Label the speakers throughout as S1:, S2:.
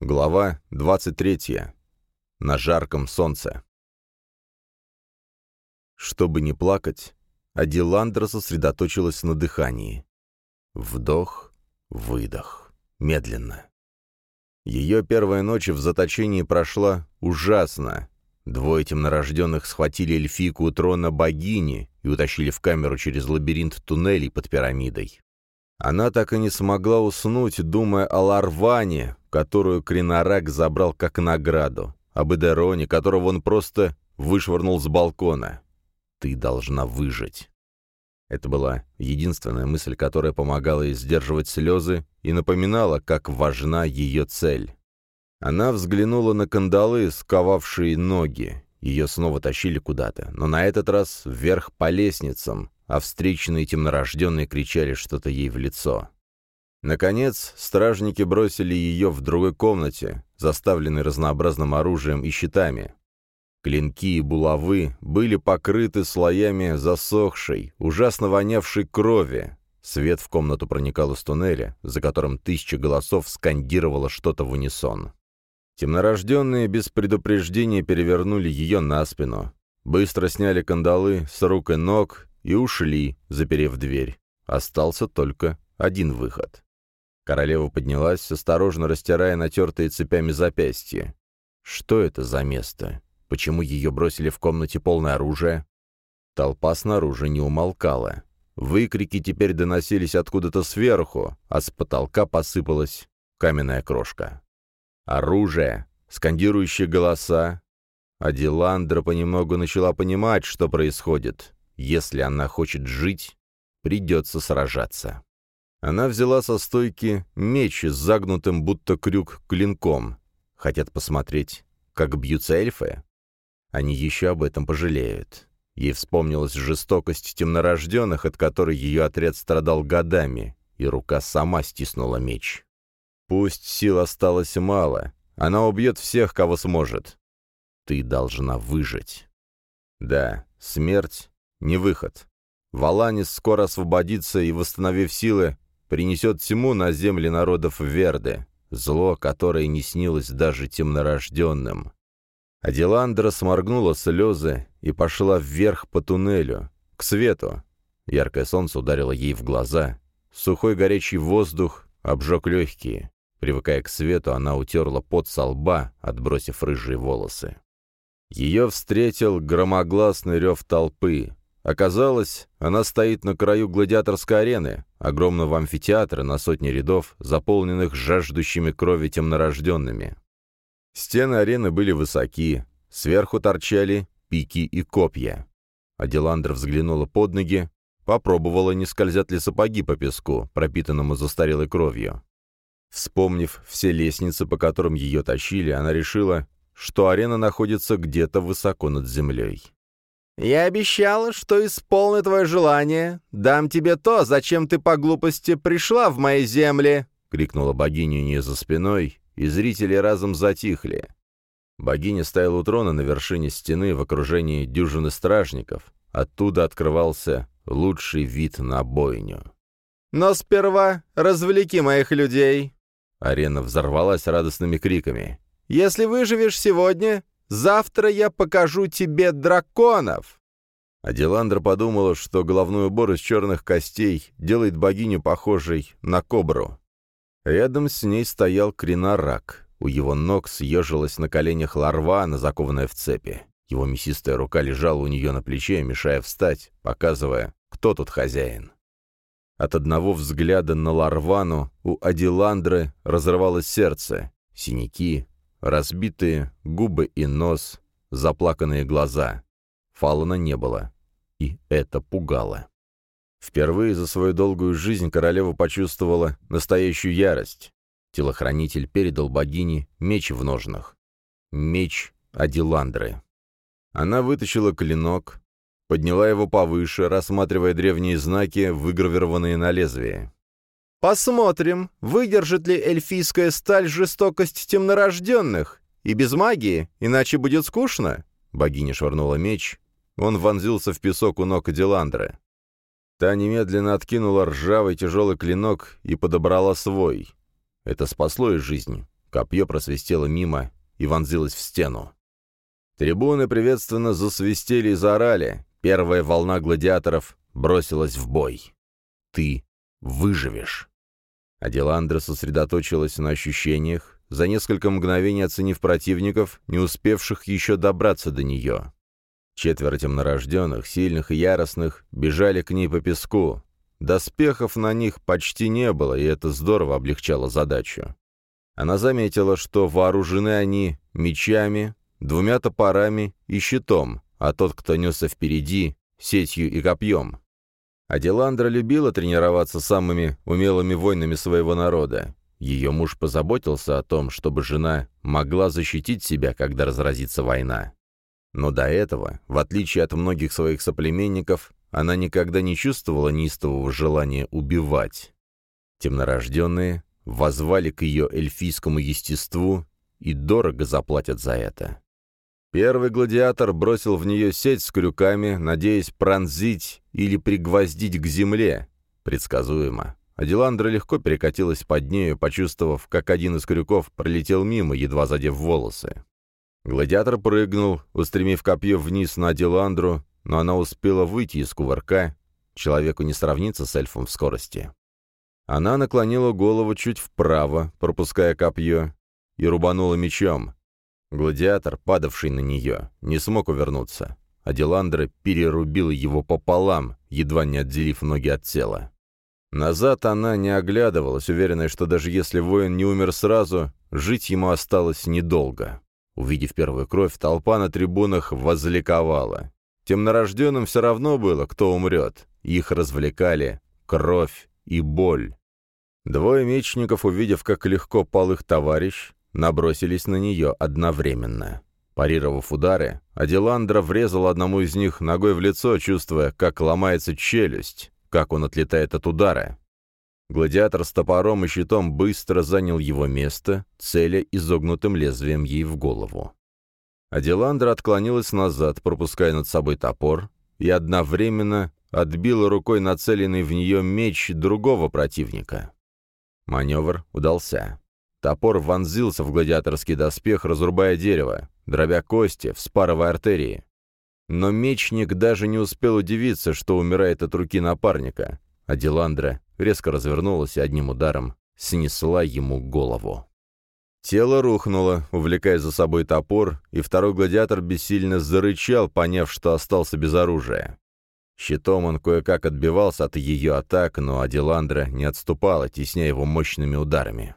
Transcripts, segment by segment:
S1: Глава 23. На жарком солнце. Чтобы не плакать, Адиландра сосредоточилась на дыхании. Вдох, выдох. Медленно. Ее первая ночь в заточении прошла ужасно. Двое темнорожденных схватили эльфийку у трона богини и утащили в камеру через лабиринт туннелей под пирамидой. Она так и не смогла уснуть, думая о Ларване, которую Кринорак забрал как награду, об Эдероне, которого он просто вышвырнул с балкона. «Ты должна выжить». Это была единственная мысль, которая помогала ей сдерживать слезы и напоминала, как важна ее цель. Она взглянула на кандалы, сковавшие ноги. Ее снова тащили куда-то, но на этот раз вверх по лестницам, а встречные темнорожденные кричали что-то ей в лицо. Наконец, стражники бросили ее в другой комнате, заставленной разнообразным оружием и щитами. Клинки и булавы были покрыты слоями засохшей, ужасно вонявшей крови. Свет в комнату проникал из туннеля, за которым тысяча голосов скандировало что-то в унисон. Темнорожденные без предупреждения перевернули ее на спину, быстро сняли кандалы с рук и ног и ушли, заперев дверь. Остался только один выход. Королева поднялась, осторожно растирая натертые цепями запястья. Что это за место? Почему ее бросили в комнате полное оружие? Толпа снаружи не умолкала. Выкрики теперь доносились откуда-то сверху, а с потолка посыпалась каменная крошка. Оружие, скандирующие голоса. А Диландра понемногу начала понимать, что происходит. Если она хочет жить, придется сражаться. Она взяла со стойки меч с загнутым будто крюк клинком. Хотят посмотреть, как бьются эльфы? Они еще об этом пожалеют. Ей вспомнилась жестокость темнорожденных, от которой ее отряд страдал годами, и рука сама стиснула меч. Пусть сил осталось мало, она убьет всех, кого сможет. Ты должна выжить. Да, смерть не выход. Валанис скоро освободится и, восстановив силы, принесет тьму на земли народов Верды, зло, которое не снилось даже темнорожденным. Аделандра сморгнула слезы и пошла вверх по туннелю, к свету. Яркое солнце ударило ей в глаза. Сухой горячий воздух обжег легкие. Привыкая к свету, она утерла пот со лба, отбросив рыжие волосы. Ее встретил громогласный рев толпы. Оказалось, она стоит на краю гладиаторской арены, огромного амфитеатра на сотни рядов, заполненных жаждущими крови темнорожденными. Стены арены были высоки, сверху торчали пики и копья. Аделандра взглянула под ноги, попробовала, не скользят ли сапоги по песку, пропитанному застарелой кровью. Вспомнив все лестницы, по которым ее тащили, она решила, что арена находится где-то высоко над землей.
S2: «Я обещала, что исполню твое желание. Дам тебе то, зачем ты по глупости пришла в мои земли!» — крикнула богиня не за спиной, и зрители разом затихли.
S1: Богиня стояла у трона на вершине стены в окружении дюжины стражников. Оттуда открывался лучший вид на бойню.
S2: «Но сперва развлеки моих людей!»
S1: Арена взорвалась радостными криками.
S2: «Если выживешь сегодня, Завтра я покажу тебе драконов!»
S1: Аделандра подумала, что головной убор из черных костей делает богиню похожей на кобру. Рядом с ней стоял кринорак. У его ног съежилась на коленях ларвана, закованная в цепи. Его мясистая рука лежала у нее на плече, мешая встать, показывая, кто тут хозяин. От одного взгляда на Ларвану у Адиландры разрывалось сердце. Синяки, Разбитые губы и нос, заплаканные глаза. Фалана не было. И это пугало. Впервые за свою долгую жизнь королева почувствовала настоящую ярость. Телохранитель передал богине меч в ножнах. Меч Адиландры. Она вытащила клинок, подняла его повыше, рассматривая древние знаки, выгравированные на лезвие.
S2: Посмотрим, выдержит ли эльфийская сталь жестокость темнорожденных. И без магии, иначе будет скучно.
S1: Богиня швырнула меч. Он вонзился в песок у ног Диландры. Та немедленно откинула ржавый тяжелый клинок и подобрала свой. Это спасло ей жизнь. Копье просвистело мимо и вонзилось в стену. Трибуны приветственно засвистели и заорали. Первая волна гладиаторов бросилась в бой. «Ты выживешь!» Аделандра сосредоточилась на ощущениях, за несколько мгновений оценив противников, не успевших еще добраться до нее. Четверо темнорожденных, сильных и яростных, бежали к ней по песку. Доспехов на них почти не было, и это здорово облегчало задачу. Она заметила, что вооружены они мечами, двумя топорами и щитом, а тот, кто несся впереди, сетью и копьем. Аделандра любила тренироваться самыми умелыми воинами своего народа. Ее муж позаботился о том, чтобы жена могла защитить себя, когда разразится война. Но до этого, в отличие от многих своих соплеменников, она никогда не чувствовала неистового желания убивать. Темнорожденные возвали к ее эльфийскому естеству и дорого заплатят за это. Первый гладиатор бросил в нее сеть с крюками, надеясь пронзить или пригвоздить к земле. Предсказуемо. Аделандра легко перекатилась под нею, почувствовав, как один из крюков пролетел мимо, едва задев волосы. Гладиатор прыгнул, устремив копье вниз на Аделандру, но она успела выйти из кувырка. Человеку не сравнится с эльфом в скорости. Она наклонила голову чуть вправо, пропуская копье, и рубанула мечом. Гладиатор, падавший на нее, не смог увернуться. Аделандра перерубила его пополам, едва не отделив ноги от тела. Назад она не оглядывалась, уверенная, что даже если воин не умер сразу, жить ему осталось недолго. Увидев первую кровь, толпа на трибунах возликовала. Темнорожденным все равно было, кто умрет. Их развлекали кровь и боль. Двое мечников, увидев, как легко пал их товарищ, набросились на нее одновременно. Парировав удары, Аделандра врезал одному из них ногой в лицо, чувствуя, как ломается челюсть, как он отлетает от удара. Гладиатор с топором и щитом быстро занял его место, целя изогнутым лезвием ей в голову. Аделандра отклонилась назад, пропуская над собой топор, и одновременно отбила рукой нацеленный в нее меч другого противника. Маневр удался. Топор вонзился в гладиаторский доспех, разрубая дерево, дробя кости, вспарывая артерии. Но мечник даже не успел удивиться, что умирает от руки напарника, а Диландра резко развернулась и одним ударом снесла ему голову. Тело рухнуло, увлекая за собой топор, и второй гладиатор бессильно зарычал, поняв, что остался без оружия. Щитом он кое-как отбивался от ее атак, но Аделандра не отступала, тесня его мощными ударами.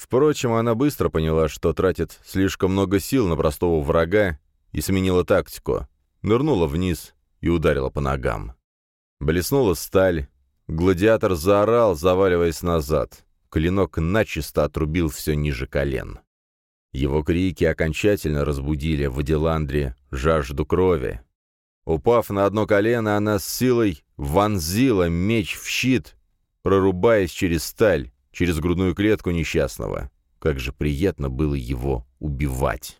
S1: Впрочем, она быстро поняла, что тратит слишком много сил на простого врага и сменила тактику. Нырнула вниз и ударила по ногам. Блеснула сталь. Гладиатор заорал, заваливаясь назад. Клинок начисто отрубил все ниже колен. Его крики окончательно разбудили в Аделандре жажду крови. Упав на одно колено, она с силой вонзила меч в щит, прорубаясь через сталь, через грудную клетку несчастного. Как же приятно было его убивать.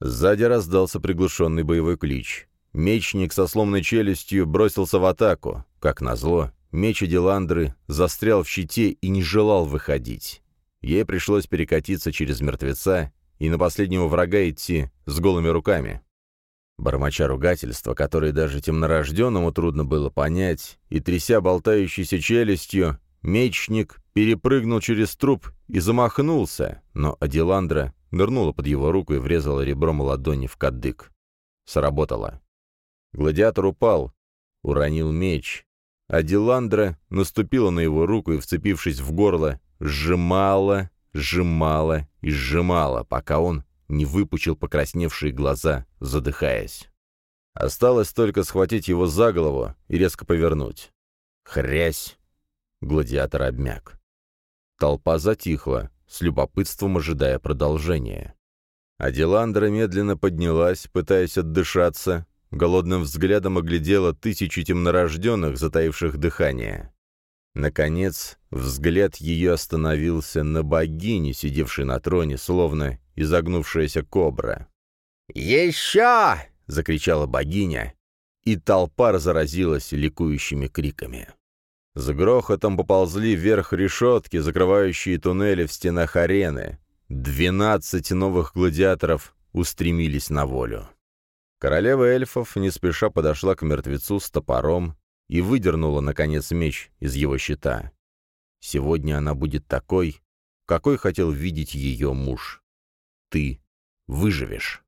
S1: Сзади раздался приглушенный боевой клич. Мечник со сломанной челюстью бросился в атаку. Как назло, меч Эдиландры застрял в щите и не желал выходить. Ей пришлось перекатиться через мертвеца и на последнего врага идти с голыми руками. Бормоча ругательства, которые даже темнорожденному трудно было понять, и тряся болтающейся челюстью, Мечник перепрыгнул через труп и замахнулся, но Аделандра нырнула под его руку и врезала ребром ладони в кадык. Сработало. Гладиатор упал, уронил меч. Аделандра наступила на его руку и, вцепившись в горло, сжимала, сжимала и сжимала, пока он не выпучил покрасневшие глаза, задыхаясь. Осталось только схватить его за голову и резко повернуть. Хрясь! Гладиатор обмяк. Толпа затихла, с любопытством ожидая продолжения. Аделандра медленно поднялась, пытаясь отдышаться, голодным взглядом оглядела тысячи темнорожденных, затаивших дыхание. Наконец, взгляд ее остановился на богине, сидевшей на троне, словно изогнувшаяся кобра.
S2: «Еще!»
S1: — закричала богиня, и толпа разразилась ликующими криками. С грохотом поползли вверх решетки, закрывающие туннели в стенах арены. Двенадцать новых гладиаторов устремились на волю. Королева эльфов не спеша подошла к мертвецу с топором и выдернула, наконец, меч из его щита. Сегодня она будет такой, какой хотел видеть ее муж. Ты выживешь.